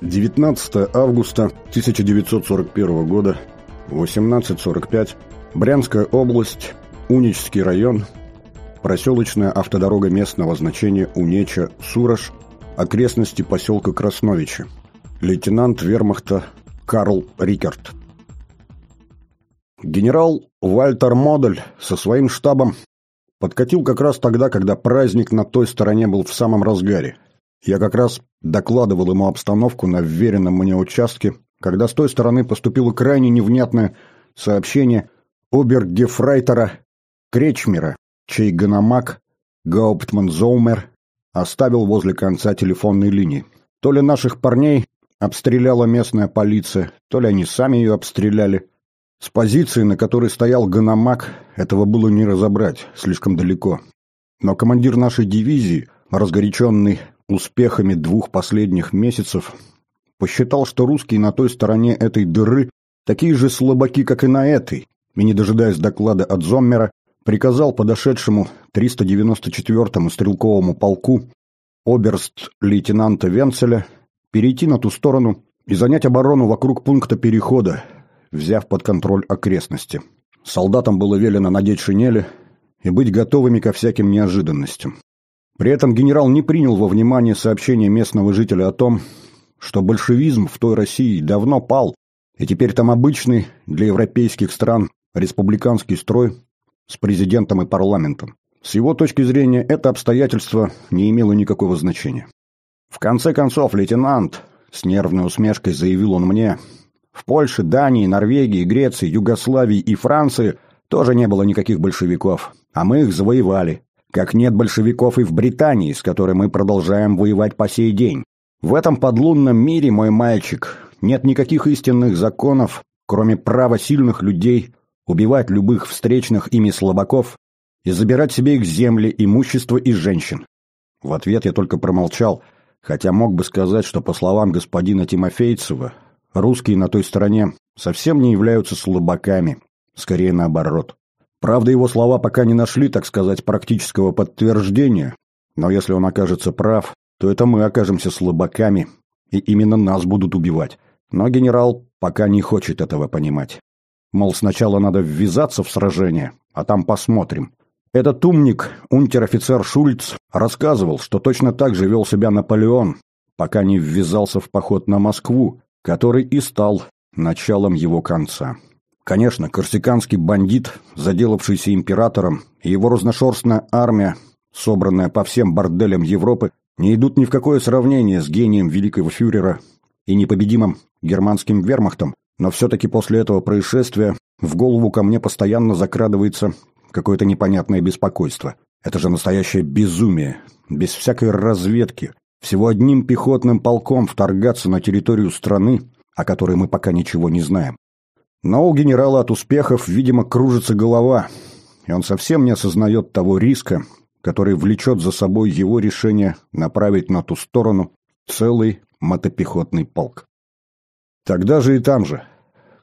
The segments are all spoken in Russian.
19 августа 1941 года, 18.45, Брянская область, Унический район, проселочная автодорога местного значения Унеча-Сурож, окрестности поселка Красновичи. Лейтенант вермахта Карл Рикерт. Генерал Вальтер Модель со своим штабом подкатил как раз тогда, когда праздник на той стороне был в самом разгаре – я как раз докладывал ему обстановку на вверенном мне участке, когда с той стороны поступило крайне невнятное сообщение обергефрейтера Кречмера, чей гономак Гауптман Зоумер оставил возле конца телефонной линии. То ли наших парней обстреляла местная полиция, то ли они сами ее обстреляли. С позиции, на которой стоял гономак, этого было не разобрать, слишком далеко. Но командир нашей дивизии, разгоряченный успехами двух последних месяцев, посчитал, что русские на той стороне этой дыры такие же слабаки, как и на этой, и, не дожидаясь доклада от Зоммера, приказал подошедшему 394-му стрелковому полку оберст-лейтенанта Венцеля перейти на ту сторону и занять оборону вокруг пункта перехода, взяв под контроль окрестности. Солдатам было велено надеть шинели и быть готовыми ко всяким неожиданностям. При этом генерал не принял во внимание сообщение местного жителя о том, что большевизм в той России давно пал, и теперь там обычный для европейских стран республиканский строй с президентом и парламентом. С его точки зрения это обстоятельство не имело никакого значения. В конце концов, лейтенант, с нервной усмешкой заявил он мне, в Польше, Дании, Норвегии, Греции, Югославии и Франции тоже не было никаких большевиков, а мы их завоевали как нет большевиков и в Британии, с которой мы продолжаем воевать по сей день. В этом подлунном мире, мой мальчик, нет никаких истинных законов, кроме права сильных людей убивать любых встречных ими слабаков и забирать себе их земли, имущество и женщин. В ответ я только промолчал, хотя мог бы сказать, что, по словам господина Тимофейцева, русские на той стороне совсем не являются слабаками, скорее наоборот. Правда, его слова пока не нашли, так сказать, практического подтверждения, но если он окажется прав, то это мы окажемся слабаками, и именно нас будут убивать. Но генерал пока не хочет этого понимать. Мол, сначала надо ввязаться в сражение, а там посмотрим. Этот умник, унтер-офицер Шульц, рассказывал, что точно так же вел себя Наполеон, пока не ввязался в поход на Москву, который и стал началом его конца. Конечно, корсиканский бандит, заделавшийся императором, и его разношерстная армия, собранная по всем борделям Европы, не идут ни в какое сравнение с гением великого фюрера и непобедимым германским вермахтом, но все-таки после этого происшествия в голову ко мне постоянно закрадывается какое-то непонятное беспокойство. Это же настоящее безумие, без всякой разведки, всего одним пехотным полком вторгаться на территорию страны, о которой мы пока ничего не знаем. Но у генерала от успехов, видимо, кружится голова, и он совсем не осознает того риска, который влечет за собой его решение направить на ту сторону целый мотопехотный полк. Тогда же и там же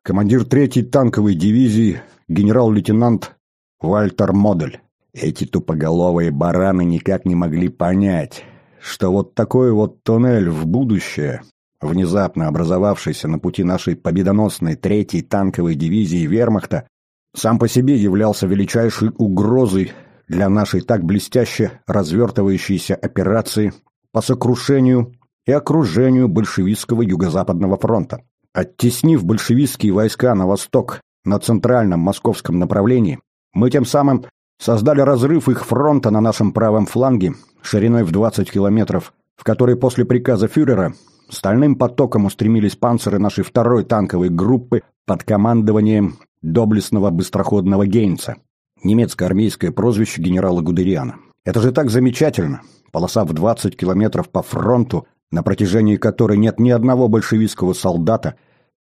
командир третьей танковой дивизии генерал-лейтенант Вальтер Модель. Эти тупоголовые бараны никак не могли понять, что вот такой вот туннель в будущее внезапно образовавшийся на пути нашей победоносной третьей танковой дивизии вермахта, сам по себе являлся величайшей угрозой для нашей так блестяще развертывающейся операции по сокрушению и окружению большевистского юго-западного фронта. Оттеснив большевистские войска на восток на центральном московском направлении, мы тем самым создали разрыв их фронта на нашем правом фланге шириной в 20 километров, в который после приказа фюрера Стальным потоком устремились панциры нашей второй танковой группы под командованием доблестного быстроходного Гейнца. Немецкое армейское прозвище генерала Гудериана. Это же так замечательно. Полоса в 20 километров по фронту, на протяжении которой нет ни одного большевистского солдата,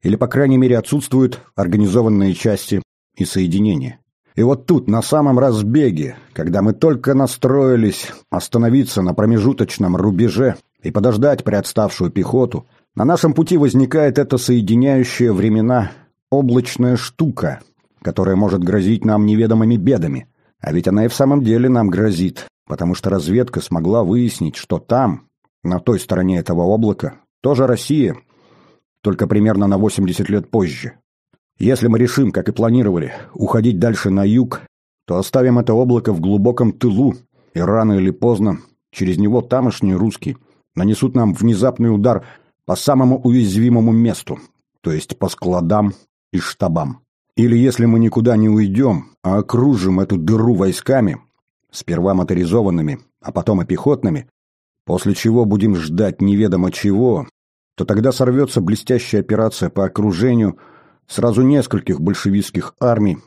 или, по крайней мере, отсутствуют организованные части и соединения. И вот тут, на самом разбеге, когда мы только настроились остановиться на промежуточном рубеже и подождать приотставшую пехоту, на нашем пути возникает эта соединяющая времена облачная штука, которая может грозить нам неведомыми бедами. А ведь она и в самом деле нам грозит, потому что разведка смогла выяснить, что там, на той стороне этого облака, Тоже Россия, только примерно на 80 лет позже. Если мы решим, как и планировали, уходить дальше на юг, то оставим это облако в глубоком тылу, и рано или поздно через него тамошние русские нанесут нам внезапный удар по самому уязвимому месту, то есть по складам и штабам. Или если мы никуда не уйдем, а окружим эту дыру войсками, сперва моторизованными, а потом и пехотными, после чего будем ждать неведомо чего, то тогда сорвется блестящая операция по окружению сразу нескольких большевистских армий,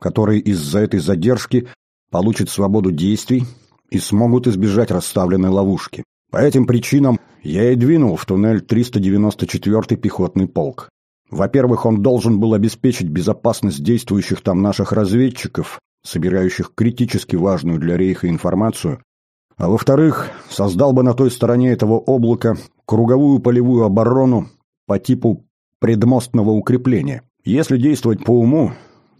которые из-за этой задержки получат свободу действий и смогут избежать расставленной ловушки. По этим причинам я и двинул в туннель 394-й пехотный полк. Во-первых, он должен был обеспечить безопасность действующих там наших разведчиков, собирающих критически важную для рейха информацию, а во-вторых, создал бы на той стороне этого облака круговую полевую оборону по типу предмостного укрепления. Если действовать по уму,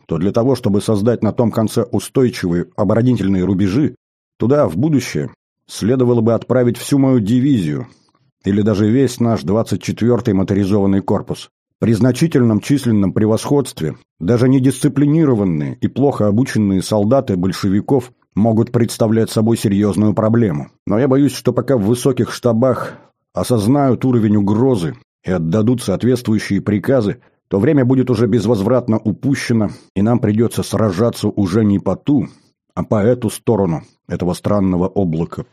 то для того, чтобы создать на том конце устойчивые оборонительные рубежи, туда, в будущее, следовало бы отправить всю мою дивизию или даже весь наш 24-й моторизованный корпус. При значительном численном превосходстве даже недисциплинированные и плохо обученные солдаты большевиков могут представлять собой серьезную проблему. Но я боюсь, что пока в высоких штабах осознают уровень угрозы и отдадут соответствующие приказы, то время будет уже безвозвратно упущено, и нам придется сражаться уже не по ту, а по эту сторону этого странного облака.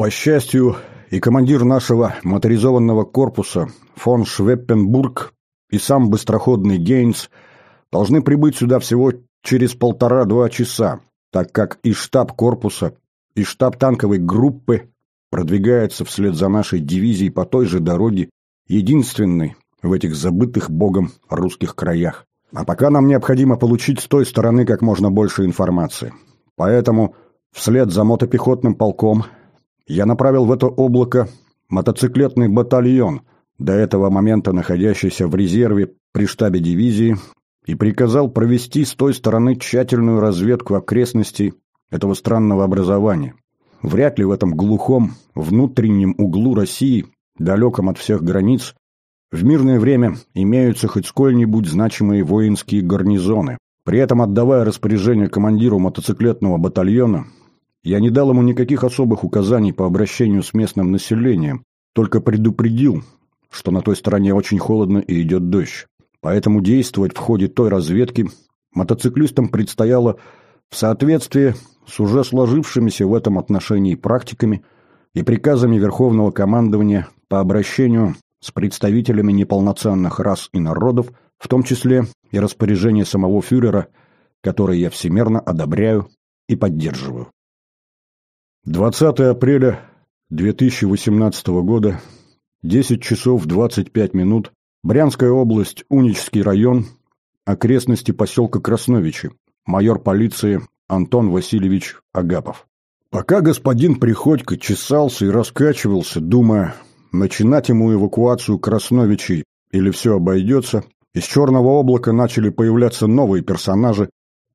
По счастью, и командир нашего моторизованного корпуса фон Швеппенбург и сам быстроходный Гейнс должны прибыть сюда всего через полтора-два часа, так как и штаб корпуса, и штаб танковой группы продвигается вслед за нашей дивизией по той же дороге, единственной в этих забытых богом русских краях. А пока нам необходимо получить с той стороны как можно больше информации. Поэтому вслед за мотопехотным полком я направил в это облако мотоциклетный батальон, до этого момента находящийся в резерве при штабе дивизии, и приказал провести с той стороны тщательную разведку окрестностей этого странного образования. Вряд ли в этом глухом, внутреннем углу России, далеком от всех границ, в мирное время имеются хоть сколь-нибудь значимые воинские гарнизоны. При этом, отдавая распоряжение командиру мотоциклетного батальона, я не дал ему никаких особых указаний по обращению с местным населением, только предупредил, что на той стороне очень холодно и идет дождь. Поэтому действовать в ходе той разведки мотоциклистам предстояло в соответствии с уже сложившимися в этом отношении практиками и приказами Верховного командования по обращению с представителями неполноценных рас и народов, в том числе и распоряжение самого фюрера, которое я всемерно одобряю и поддерживаю. 20 апреля 2018 года, 10 часов 25 минут, Брянская область, Унический район, окрестности поселка Красновичи, майор полиции Антон Васильевич Агапов. Пока господин Приходько чесался и раскачивался, думая, начинать ему эвакуацию Красновичей или все обойдется, из черного облака начали появляться новые персонажи,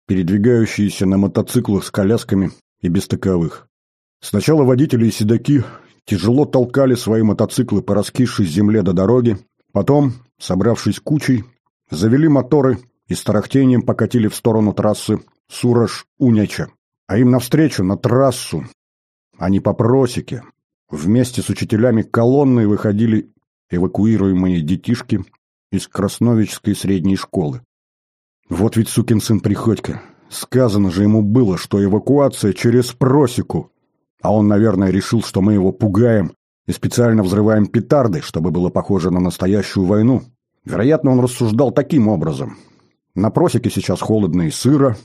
передвигающиеся на мотоциклах с колясками и без таковых. Сначала водители и седаки тяжело толкали свои мотоциклы по раскисшей земле до дороги, потом, собравшись кучей, завели моторы и с тарахтением покатили в сторону трассы Сураж-Уняча. А им навстречу, на трассу, а не по просеке, вместе с учителями колонны выходили эвакуируемые детишки из Красновичской средней школы. Вот ведь сукин сын Приходько. Сказано же ему было, что эвакуация через просеку. А он, наверное, решил, что мы его пугаем и специально взрываем петарды, чтобы было похоже на настоящую войну. Вероятно, он рассуждал таким образом. На просеке сейчас холодно и сыро,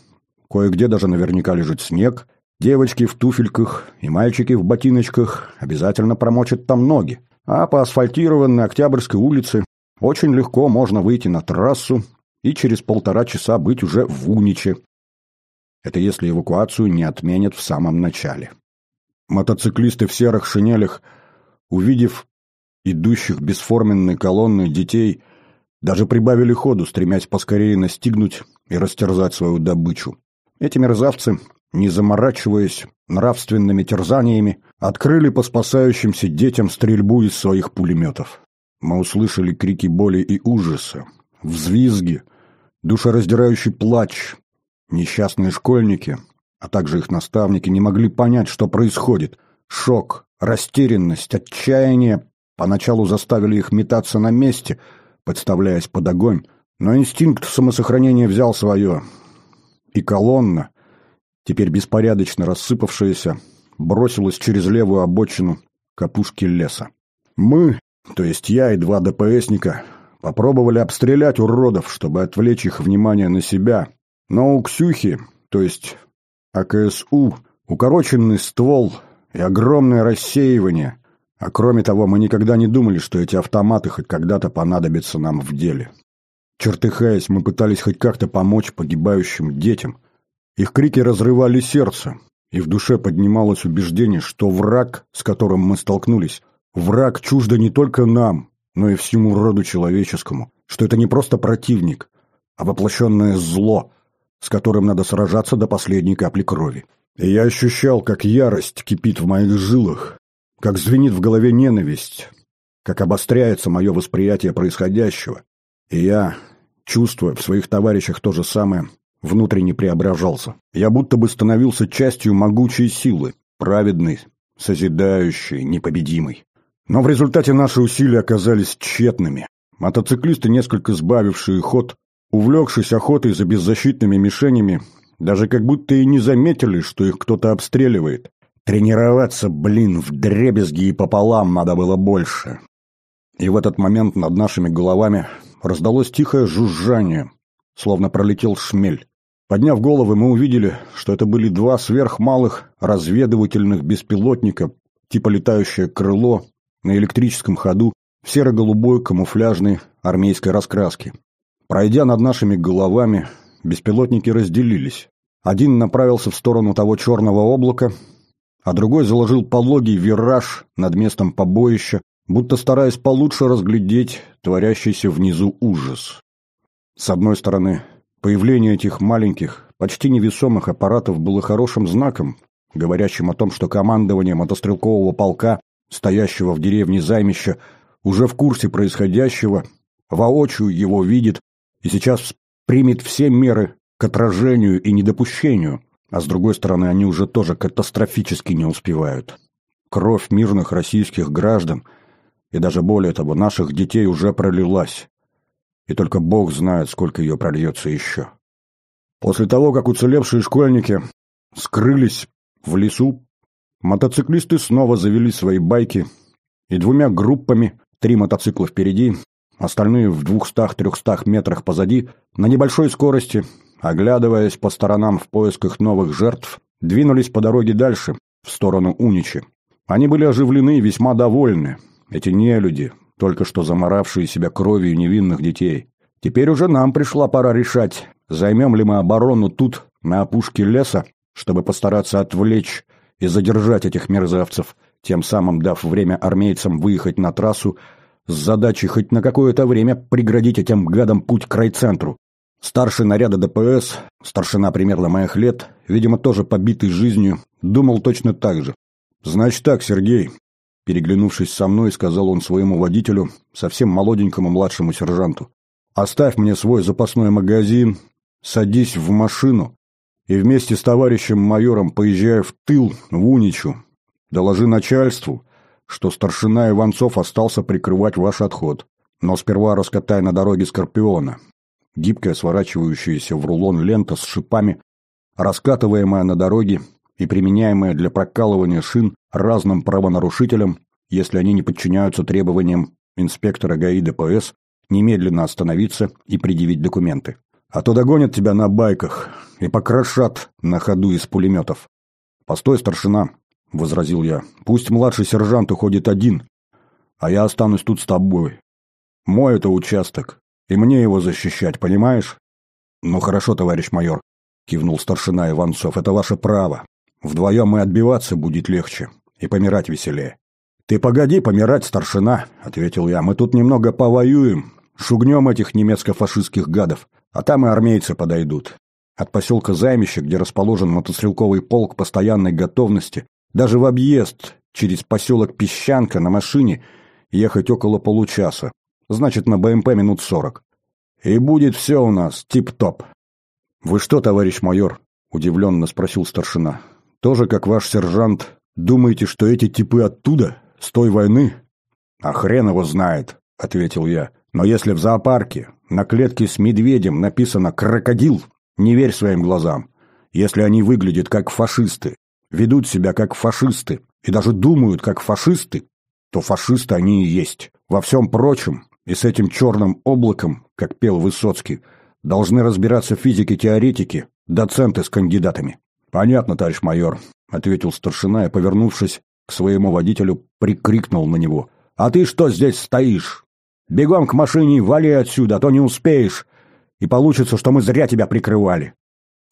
кое-где даже наверняка лежит снег. Девочки в туфельках и мальчики в ботиночках обязательно промочат там ноги. А по асфальтированной Октябрьской улице очень легко можно выйти на трассу и через полтора часа быть уже в Униче. Это если эвакуацию не отменят в самом начале. Мотоциклисты в серых шинелях, увидев идущих бесформенной колонной детей, даже прибавили ходу, стремясь поскорее настигнуть и растерзать свою добычу. Эти мерзавцы, не заморачиваясь нравственными терзаниями, открыли по спасающимся детям стрельбу из своих пулеметов. мы услышали крики боли и ужаса, взвизги, душераздирающий плач. Несчастные школьники, а также их наставники не могли понять, что происходит. Шок, растерянность, отчаяние поначалу заставили их метаться на месте, подставляясь под огонь, но инстинкт самосохранения взял свое, и колонна, теперь беспорядочно рассыпавшаяся, бросилась через левую обочину к опушке леса. Мы, то есть я и два ДПСника, попробовали обстрелять уродов, чтобы отвлечь их внимание на себя, но у Ксюхи, то есть АКСУ, укороченный ствол и огромное рассеивание, а кроме того, мы никогда не думали, что эти автоматы хоть когда-то понадобятся нам в деле. Чертыхаясь, мы пытались хоть как-то помочь погибающим детям. Их крики разрывали сердце, и в душе поднималось убеждение, что враг, с которым мы столкнулись, враг чуждо не только нам, но и всему роду человеческому, что это не просто противник, а воплощенное зло, с которым надо сражаться до последней капли крови. И я ощущал, как ярость кипит в моих жилах, как звенит в голове ненависть, как обостряется мое восприятие происходящего. И я, чувствуя в своих товарищах то же самое, внутренне преображался. Я будто бы становился частью могучей силы, праведной, созидающей, непобедимой. Но в результате наши усилия оказались тщетными. Мотоциклисты, несколько сбавившие ход, увлекшись охотой за беззащитными мишенями, даже как будто и не заметили, что их кто-то обстреливает. Тренироваться, блин, в дребезги и пополам надо было больше. И в этот момент над нашими головами раздалось тихое жужжание, словно пролетел шмель. Подняв головы, мы увидели, что это были два сверхмалых разведывательных беспилотника, типа летающее крыло, на электрическом ходу, в серо-голубой камуфляжной армейской раскраске. Пройдя над нашими головами, беспилотники разделились. Один направился в сторону того черного облака, а другой заложил пологий вираж над местом побоища, будто стараясь получше разглядеть творящийся внизу ужас. С одной стороны, появление этих маленьких, почти невесомых аппаратов было хорошим знаком, говорящим о том, что командование мотострелкового полка, стоящего в деревне Займища, уже в курсе происходящего, воочию его видит и сейчас примет все меры к отражению и недопущению, а с другой стороны, они уже тоже катастрофически не успевают. Кровь мирных российских граждан и даже более того, наших детей уже пролилась. И только Бог знает, сколько ее прольется еще. После того, как уцелевшие школьники скрылись в лесу, мотоциклисты снова завели свои байки и двумя группами, три мотоцикла впереди, остальные в двухстах-трехстах метрах позади, на небольшой скорости оглядываясь по сторонам в поисках новых жертв, двинулись по дороге дальше, в сторону Уничи. Они были оживлены и весьма довольны. Эти нелюди, только что заморавшие себя кровью невинных детей. Теперь уже нам пришла пора решать, займем ли мы оборону тут, на опушке леса, чтобы постараться отвлечь и задержать этих мерзавцев, тем самым дав время армейцам выехать на трассу с задачей хоть на какое-то время преградить этим гадам путь к райцентру. Старший наряда ДПС, старшина примерно моих лет, видимо, тоже побитый жизнью, думал точно так же. «Значит так, Сергей», — переглянувшись со мной, сказал он своему водителю, совсем молоденькому младшему сержанту, «оставь мне свой запасной магазин, садись в машину и вместе с товарищем майором поезжай в тыл, в Уничу. Доложи начальству, что старшина Иванцов остался прикрывать ваш отход. Но сперва раскатай на дороге Скорпиона гибкая сворачивающаяся в рулон лента с шипами, раскатываемая на дороге и применяемая для прокалывания шин разным правонарушителям, если они не подчиняются требованиям инспектора ГАИ ДПС, немедленно остановиться и предъявить документы. А то догонят тебя на байках и покрошат на ходу из пулеметов. «Постой, старшина», — возразил я, — «пусть младший сержант уходит один, а я останусь тут с тобой. Мой это участок, и мне его защищать, понимаешь? Ну хорошо, товарищ майор, кивнул старшина Иванцов, это ваше право. Вдвоем мы отбиваться будет легче и помирать веселее. Ты погоди помирать, старшина, ответил я, мы тут немного повоюем, шугнем этих немецко-фашистских гадов, а там и армейцы подойдут. От поселка Займище, где расположен мотострелковый полк постоянной готовности, даже в объезд через поселок Песчанка на машине ехать около получаса. Значит, на БМП минут сорок. И будет все у нас тип-топ. «Вы что, товарищ майор?» – удивленно спросил старшина. «Тоже, как ваш сержант, думаете, что эти типы оттуда, с той войны?» «А хрен его знает», – ответил я. «Но если в зоопарке на клетке с медведем написано «крокодил», не верь своим глазам. Если они выглядят как фашисты, ведут себя как фашисты и даже думают как фашисты, то фашисты они и есть. Во всем прочем, и с этим черным облаком, как пел Высоцкий, должны разбираться физики-теоретики, доценты с кандидатами. «Понятно, товарищ майор», — ответил старшина и, повернувшись к своему водителю, прикрикнул на него. «А ты что здесь стоишь? Бегом к машине вали отсюда, а то не успеешь, и получится, что мы зря тебя прикрывали».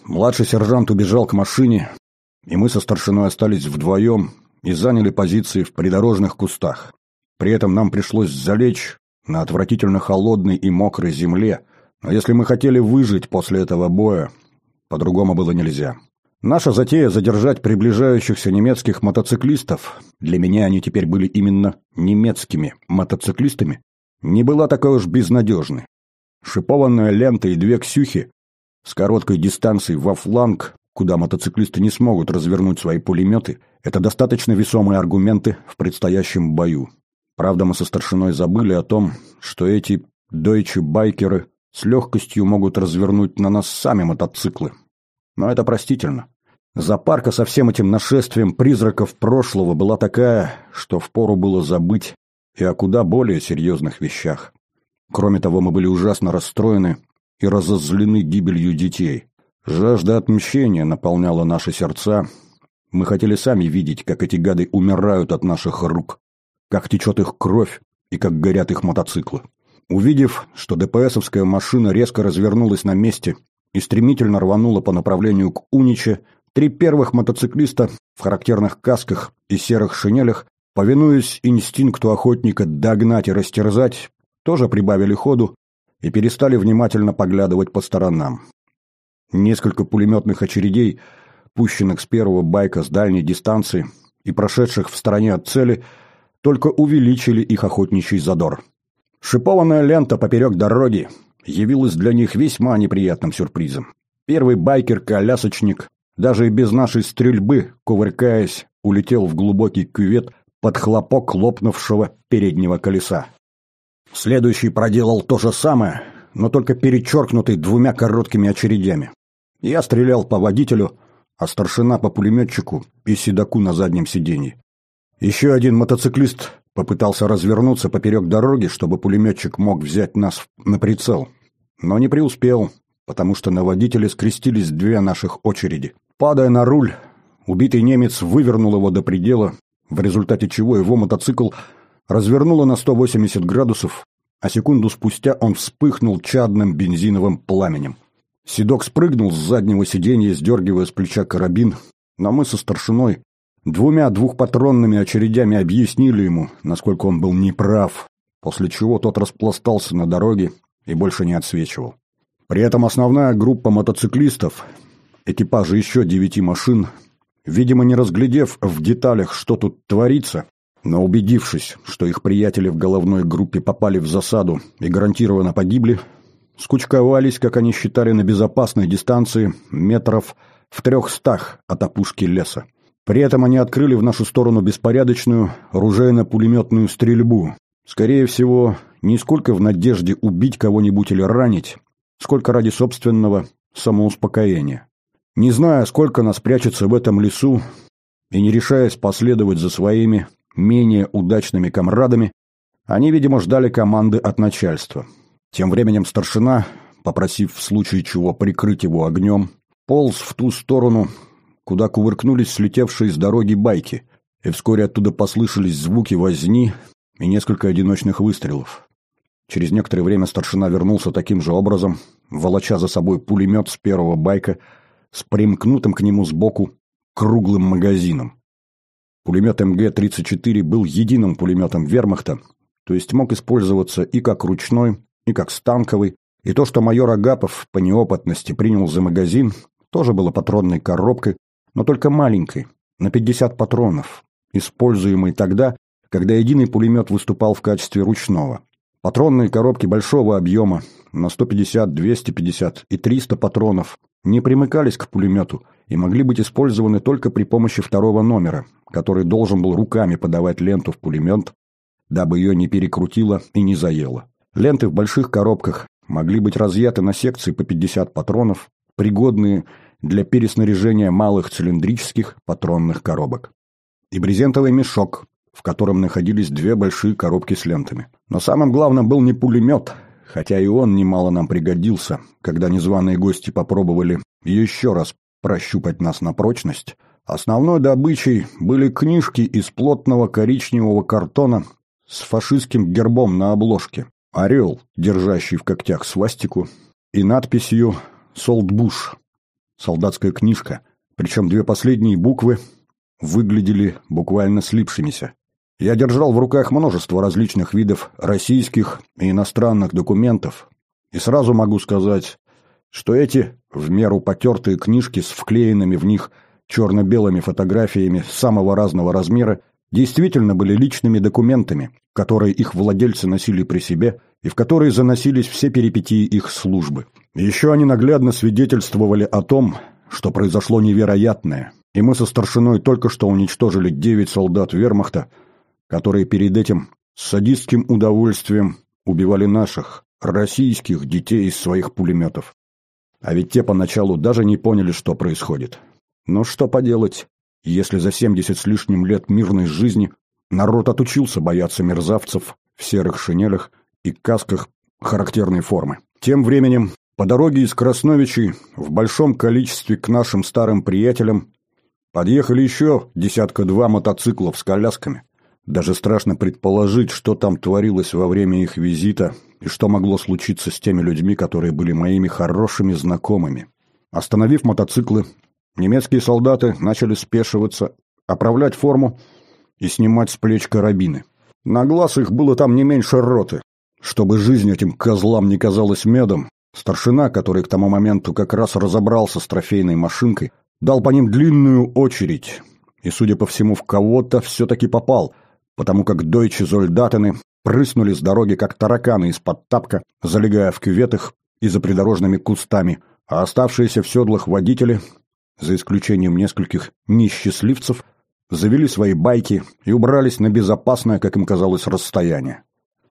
Младший сержант убежал к машине, и мы со старшиной остались вдвоем и заняли позиции в придорожных кустах. При этом нам пришлось залечь на отвратительно холодной и мокрой земле, но если мы хотели выжить после этого боя, по-другому было нельзя. Наша затея задержать приближающихся немецких мотоциклистов, для меня они теперь были именно немецкими мотоциклистами, не была такой уж безнадежной. Шипованная лента и две ксюхи с короткой дистанцией во фланг, куда мотоциклисты не смогут развернуть свои пулеметы, это достаточно весомые аргументы в предстоящем бою. Правда, мы со старшиной забыли о том, что эти дойче-байкеры с легкостью могут развернуть на нас сами мотоциклы. Но это простительно. Запарка со всем этим нашествием призраков прошлого была такая, что впору было забыть и о куда более серьезных вещах. Кроме того, мы были ужасно расстроены и разозлены гибелью детей. Жажда отмщения наполняла наши сердца. Мы хотели сами видеть, как эти гады умирают от наших рук, как течет их кровь и как горят их мотоциклы. Увидев, что ДПСовская машина резко развернулась на месте и стремительно рванула по направлению к Униче, три первых мотоциклиста в характерных касках и серых шинелях, повинуясь инстинкту охотника догнать и растерзать, тоже прибавили ходу и перестали внимательно поглядывать по сторонам. Несколько пулеметных очередей, пущенных с первого байка с дальней дистанции и прошедших в стороне от цели, только увеличили их охотничий задор. Шипованная лента поперек дороги явилась для них весьма неприятным сюрпризом. Первый байкер-колясочник, даже и без нашей стрельбы, кувыркаясь, улетел в глубокий кювет под хлопок лопнувшего переднего колеса. Следующий проделал то же самое, но только перечеркнутый двумя короткими очередями. Я стрелял по водителю, а старшина по пулеметчику и седаку на заднем сиденье. Еще один мотоциклист Попытался развернуться поперек дороги, чтобы пулеметчик мог взять нас на прицел. Но не преуспел, потому что на водителе скрестились две наших очереди. Падая на руль, убитый немец вывернул его до предела, в результате чего его мотоцикл развернуло на 180 градусов, а секунду спустя он вспыхнул чадным бензиновым пламенем. Седок спрыгнул с заднего сиденья, сдергивая с плеча карабин, но мы со старшиной Двумя двухпатронными очередями объяснили ему, насколько он был неправ, после чего тот распластался на дороге и больше не отсвечивал. При этом основная группа мотоциклистов, экипажи еще девяти машин, видимо, не разглядев в деталях, что тут творится, но убедившись, что их приятели в головной группе попали в засаду и гарантированно погибли, скучковались, как они считали, на безопасной дистанции метров в трехстах от опушки леса. При этом они открыли в нашу сторону беспорядочную ружейно-пулеметную стрельбу. Скорее всего, не сколько в надежде убить кого-нибудь или ранить, сколько ради собственного самоуспокоения. Не зная, сколько нас прячется в этом лесу, и не решаясь последовать за своими менее удачными комрадами, они, видимо, ждали команды от начальства. Тем временем старшина, попросив в случае чего прикрыть его огнем, полз в ту сторону, куда кувыркнулись слетевшие с дороги байки, и вскоре оттуда послышались звуки возни и несколько одиночных выстрелов. Через некоторое время старшина вернулся таким же образом, волоча за собой пулемет с первого байка с примкнутым к нему сбоку круглым магазином. Пулемет МГ-34 был единым пулеметом вермахта, то есть мог использоваться и как ручной, и как станковый, и то, что майор Агапов по неопытности принял за магазин, тоже было патронной коробкой, но только маленькой, на 50 патронов, используемой тогда, когда единый пулемет выступал в качестве ручного. Патронные коробки большого объема на 150, 250 и 300 патронов не примыкались к пулемету и могли быть использованы только при помощи второго номера, который должен был руками подавать ленту в пулемет, дабы ее не перекрутило и не заело. Ленты в больших коробках могли быть разъяты на секции по 50 патронов, пригодные для переснаряжения малых цилиндрических патронных коробок. И брезентовый мешок, в котором находились две большие коробки с лентами. Но самым главным был не пулемет, хотя и он немало нам пригодился, когда незваные гости попробовали еще раз прощупать нас на прочность. Основной добычей были книжки из плотного коричневого картона с фашистским гербом на обложке, орел, держащий в когтях свастику, и надписью «Солдбуш» — солдатская книжка, причем две последние буквы выглядели буквально слипшимися. Я держал в руках множество различных видов российских и иностранных документов, и сразу могу сказать, что эти, в меру потертые книжки с вклеенными в них черно-белыми фотографиями самого разного размера, действительно были личными документами, которые их владельцы носили при себе и в которые заносились все перипетии их службы. Еще они наглядно свидетельствовали о том, что произошло невероятное, и мы со старшиной только что уничтожили девять солдат вермахта, которые перед этим с садистским удовольствием убивали наших, российских детей из своих пулеметов. А ведь те поначалу даже не поняли, что происходит. Но что поделать, если за семьдесят с лишним лет мирной жизни народ отучился бояться мерзавцев в серых шинелях и касках характерной формы. Тем временем по дороге из Красновичей в большом количестве к нашим старым приятелям подъехали еще десятка-два мотоциклов с колясками. Даже страшно предположить, что там творилось во время их визита и что могло случиться с теми людьми, которые были моими хорошими знакомыми. Остановив мотоциклы, немецкие солдаты начали спешиваться, оправлять форму и снимать с плеч карабины. На глаз их было там не меньше роты. Чтобы жизнь этим козлам не казалась медом, старшина, который к тому моменту как раз разобрался с трофейной машинкой, дал по ним длинную очередь, и, судя по всему, в кого-то все-таки попал – потому как дойче зольдатаны прыснули с дороги, как тараканы из-под тапка, залегая в кюветах и за придорожными кустами, а оставшиеся в седлах водители, за исключением нескольких несчастливцев, завели свои байки и убрались на безопасное, как им казалось, расстояние.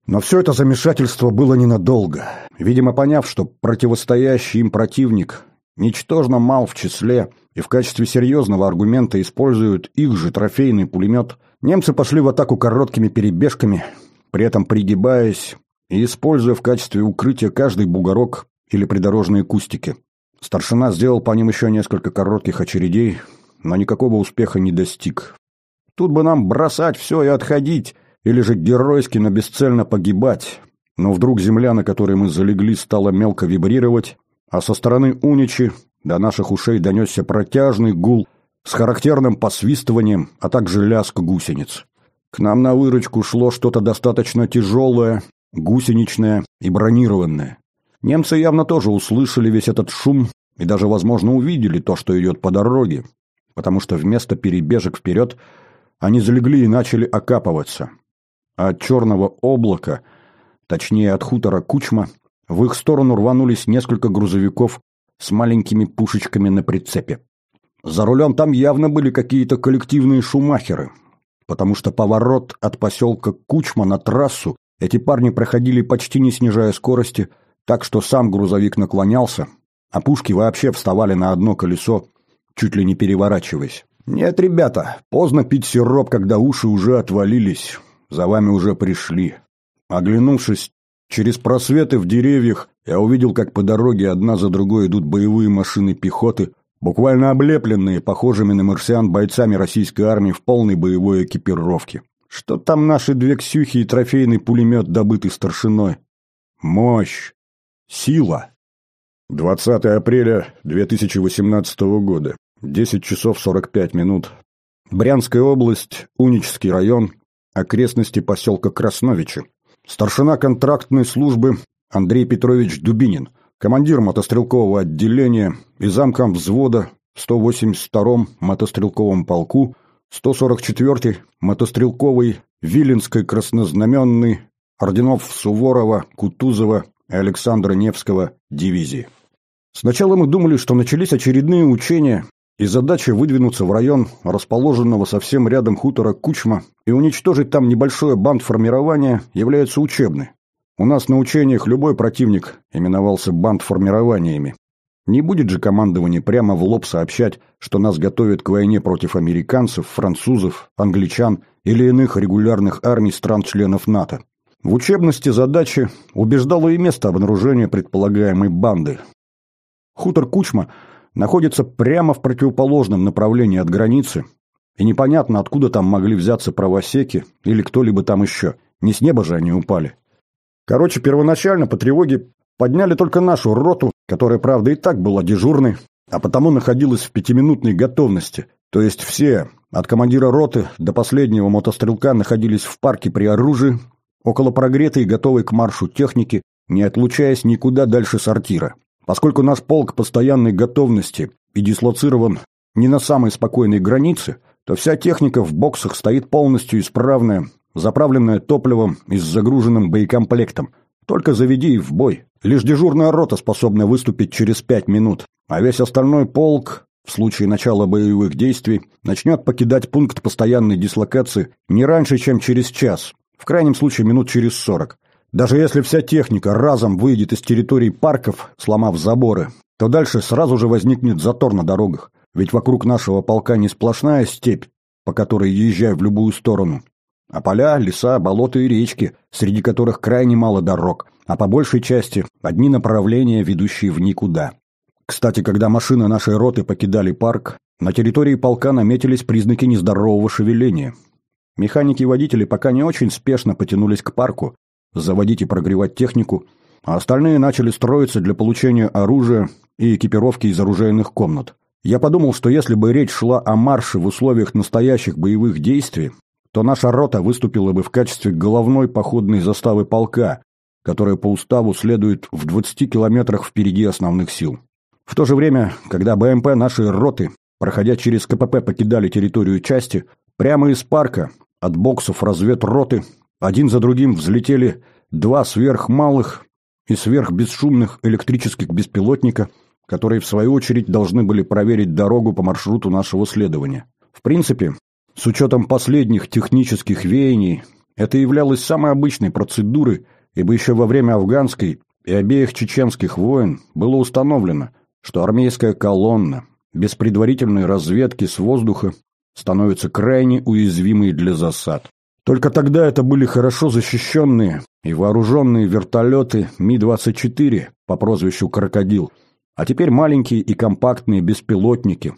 Но все это замешательство было ненадолго. Видимо, поняв, что противостоящий им противник ничтожно мал в числе и в качестве серьезного аргумента используют их же трофейный пулемет, немцы пошли в атаку короткими перебежками, при этом пригибаясь и используя в качестве укрытия каждый бугорок или придорожные кустики. Старшина сделал по ним еще несколько коротких очередей, но никакого успеха не достиг. Тут бы нам бросать все и отходить, или же геройски, но бесцельно погибать. Но вдруг земля, на которой мы залегли, стала мелко вибрировать, а со стороны Уничи до наших ушей донесся протяжный гул с характерным посвистыванием, а также лязг гусениц. К нам на выручку шло что-то достаточно тяжелое, гусеничное и бронированное. Немцы явно тоже услышали весь этот шум и даже, возможно, увидели то, что идет по дороге, потому что вместо перебежек вперед они залегли и начали окапываться. А от черного облака, точнее от хутора Кучма, в их сторону рванулись несколько грузовиков с маленькими пушечками на прицепе. За рулем там явно были какие-то коллективные шумахеры, потому что поворот от поселка Кучма на трассу эти парни проходили почти не снижая скорости, так что сам грузовик наклонялся, а пушки вообще вставали на одно колесо, чуть ли не переворачиваясь. «Нет, ребята, поздно пить сироп, когда уши уже отвалились. За вами уже пришли». Оглянувшись, Через просветы в деревьях я увидел, как по дороге одна за другой идут боевые машины пехоты, буквально облепленные похожими на марсиан бойцами российской армии в полной боевой экипировке. Что там наши две ксюхи и трофейный пулемет, добытый старшиной? Мощь! Сила! 20 апреля 2018 года. 10 часов 45 минут. Брянская область, Унический район, окрестности поселка Красновичи. Старшина контрактной службы Андрей Петрович Дубинин, командир мотострелкового отделения и замком взвода в 182-м мотострелковом полку, 144-й мотострелковой Виленской краснознаменной, орденов Суворова, Кутузова Александра Невского дивизии. Сначала мы думали, что начались очередные учения, и задача выдвинуться в район, расположенного совсем рядом хутора Кучма, и уничтожить там небольшое бандформирование является учебной. У нас на учениях любой противник именовался бандформированиями. Не будет же командование прямо в лоб сообщать, что нас готовят к войне против американцев, французов, англичан или иных регулярных армий стран-членов НАТО. В учебности задачи убеждало и место обнаружения предполагаемой банды. Хутор Кучма находится прямо в противоположном направлении от границы, и непонятно, откуда там могли взяться правосеки или кто-либо там еще. Не с неба же они упали. Короче, первоначально по тревоге подняли только нашу роту, которая, правда, и так была дежурной, а потому находилась в пятиминутной готовности. То есть все, от командира роты до последнего мотострелка, находились в парке при оружии, около прогретой и готовой к маршу техники, не отлучаясь никуда дальше сортира. Поскольку наш полк постоянной готовности и дислоцирован не на самой спокойной границе, то вся техника в боксах стоит полностью исправная, заправленная топливом и с загруженным боекомплектом. Только заведи их в бой. Лишь дежурная рота способна выступить через пять минут, а весь остальной полк, в случае начала боевых действий, начнет покидать пункт постоянной дислокации не раньше, чем через час, в крайнем случае минут через сорок. Даже если вся техника разом выйдет из территорий парков, сломав заборы, то дальше сразу же возникнет затор на дорогах. Ведь вокруг нашего полка не сплошная степь, по которой езжай в любую сторону, а поля, леса, болота и речки, среди которых крайне мало дорог, а по большей части одни направления, ведущие в никуда. Кстати, когда машины нашей роты покидали парк, на территории полка наметились признаки нездорового шевеления. Механики и водители пока не очень спешно потянулись к парку, заводить и прогревать технику, а остальные начали строиться для получения оружия и экипировки из оружейных комнат. Я подумал, что если бы речь шла о марше в условиях настоящих боевых действий, то наша рота выступила бы в качестве головной походной заставы полка, которая по уставу следует в 20 километрах впереди основных сил. В то же время, когда БМП нашей роты, проходя через КПП, покидали территорию части, прямо из парка, от боксов разведроты, один за другим взлетели два сверхмалых и сверхбесшумных электрических беспилотника, которые в свою очередь должны были проверить дорогу по маршруту нашего следования. В принципе, с учетом последних технических веяний, это являлось самой обычной процедурой, ибо еще во время афганской и обеих чеченских войн было установлено, что армейская колонна без предварительной разведки с воздуха становится крайне уязвимой для засад. Только тогда это были хорошо защищенные и вооруженные вертолеты Ми-24 по прозвищу «Крокодил», а теперь маленькие и компактные беспилотники,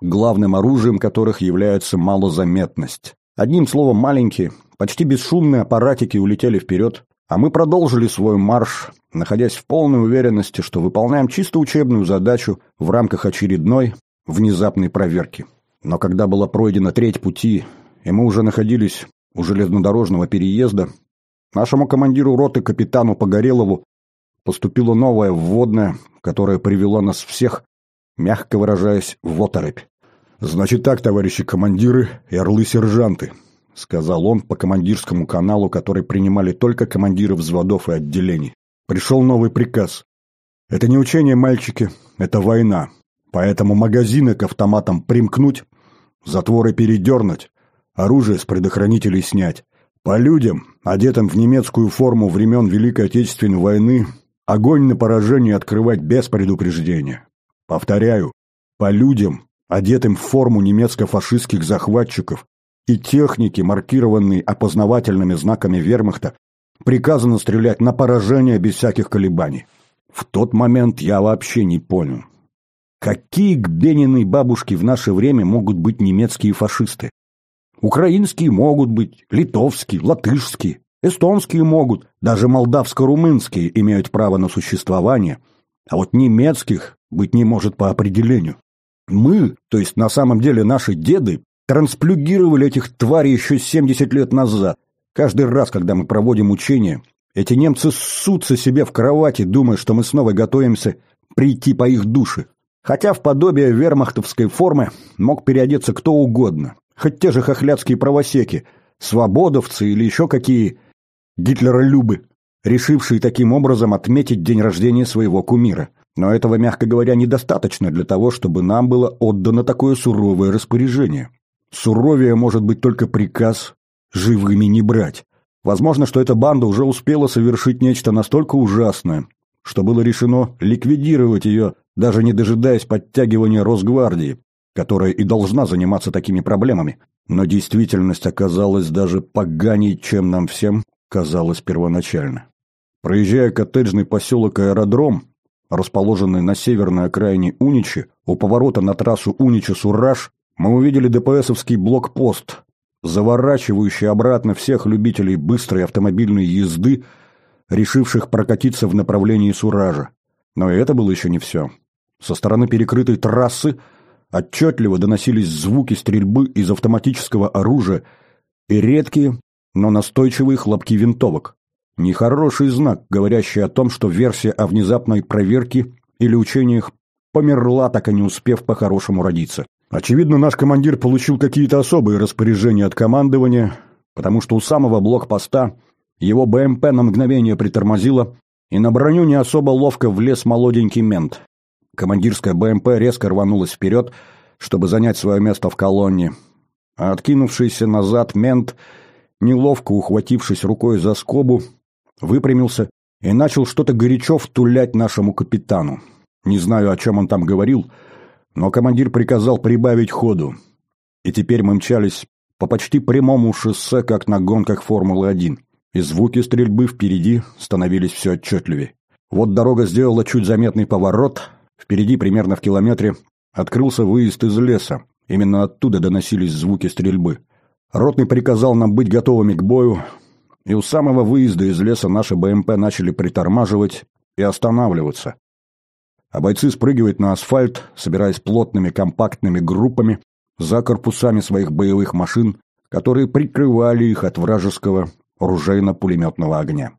главным оружием которых является малозаметность. Одним словом, маленькие, почти бесшумные аппаратики улетели вперед, а мы продолжили свой марш, находясь в полной уверенности, что выполняем чисто учебную задачу в рамках очередной внезапной проверки. Но когда была пройдена треть пути, и мы уже находились у железнодорожного переезда, нашему командиру роты капитану Погорелову поступила новая вводная, которая привела нас всех, мягко выражаясь, в оторопь. «Значит так, товарищи командиры и орлы-сержанты», — сказал он по командирскому каналу, который принимали только командиры взводов и отделений. «Пришел новый приказ. Это не учение, мальчики, это война. Поэтому магазины к автоматам примкнуть, затворы передернуть, оружие с предохранителей снять. По людям, одетым в немецкую форму времен Великой Отечественной войны, огонь на поражение открывать без предупреждения. Повторяю, по людям, одетым в форму немецко-фашистских захватчиков и техники, маркированной опознавательными знаками вермахта, приказано стрелять на поражение без всяких колебаний. В тот момент я вообще не понял. Какие к Бениной бабушке в наше время могут быть немецкие фашисты? Украинские могут быть, литовские, латышские, эстонские могут, даже молдавско-румынские имеют право на существование, а вот немецких быть не может по определению. Мы, то есть на самом деле наши деды, трансплюгировали этих тварей еще 70 лет назад. Каждый раз, когда мы проводим учения, эти немцы ссутся себе в кровати, думая, что мы снова готовимся прийти по их душе. Хотя в подобие вермахтовской формы мог переодеться кто угодно. Хоть те же хохлядские правосеки, свободовцы или еще какие гитлеролюбы, решившие таким образом отметить день рождения своего кумира. Но этого, мягко говоря, недостаточно для того, чтобы нам было отдано такое суровое распоряжение. Суровее может быть только приказ живыми не брать. Возможно, что эта банда уже успела совершить нечто настолько ужасное, что было решено ликвидировать ее, даже не дожидаясь подтягивания Росгвардии, которая и должна заниматься такими проблемами. Но действительность оказалась даже поганей, чем нам всем казалось первоначально. Проезжая коттеджный поселок Аэродром, расположенный на северной окраине Уничи, у поворота на трассу Уничи-Сураж, мы увидели ДПСовский блокпост, заворачивающий обратно всех любителей быстрой автомобильной езды, решивших прокатиться в направлении Суража. Но и это было еще не все. Со стороны перекрытой трассы отчетливо доносились звуки стрельбы из автоматического оружия и редкие, но настойчивые хлопки винтовок. Нехороший знак, говорящий о том, что версия о внезапной проверке или учениях померла, так и не успев по-хорошему родиться. Очевидно, наш командир получил какие-то особые распоряжения от командования, потому что у самого блокпоста его БМП на мгновение притормозило, и на броню не особо ловко влез молоденький мент. Командирская БМП резко рванулась вперед, чтобы занять свое место в колонне. А откинувшийся назад мент, неловко ухватившись рукой за скобу, выпрямился и начал что-то горячо втулять нашему капитану. Не знаю, о чем он там говорил, — но командир приказал прибавить ходу. И теперь мы мчались по почти прямому шоссе, как на гонках Формулы-1. И звуки стрельбы впереди становились все отчетливее. Вот дорога сделала чуть заметный поворот. Впереди, примерно в километре, открылся выезд из леса. Именно оттуда доносились звуки стрельбы. Ротный приказал нам быть готовыми к бою, и у самого выезда из леса наши БМП начали притормаживать и останавливаться а бойцы спрыгивают на асфальт, собираясь плотными компактными группами за корпусами своих боевых машин, которые прикрывали их от вражеского ружейно-пулеметного огня.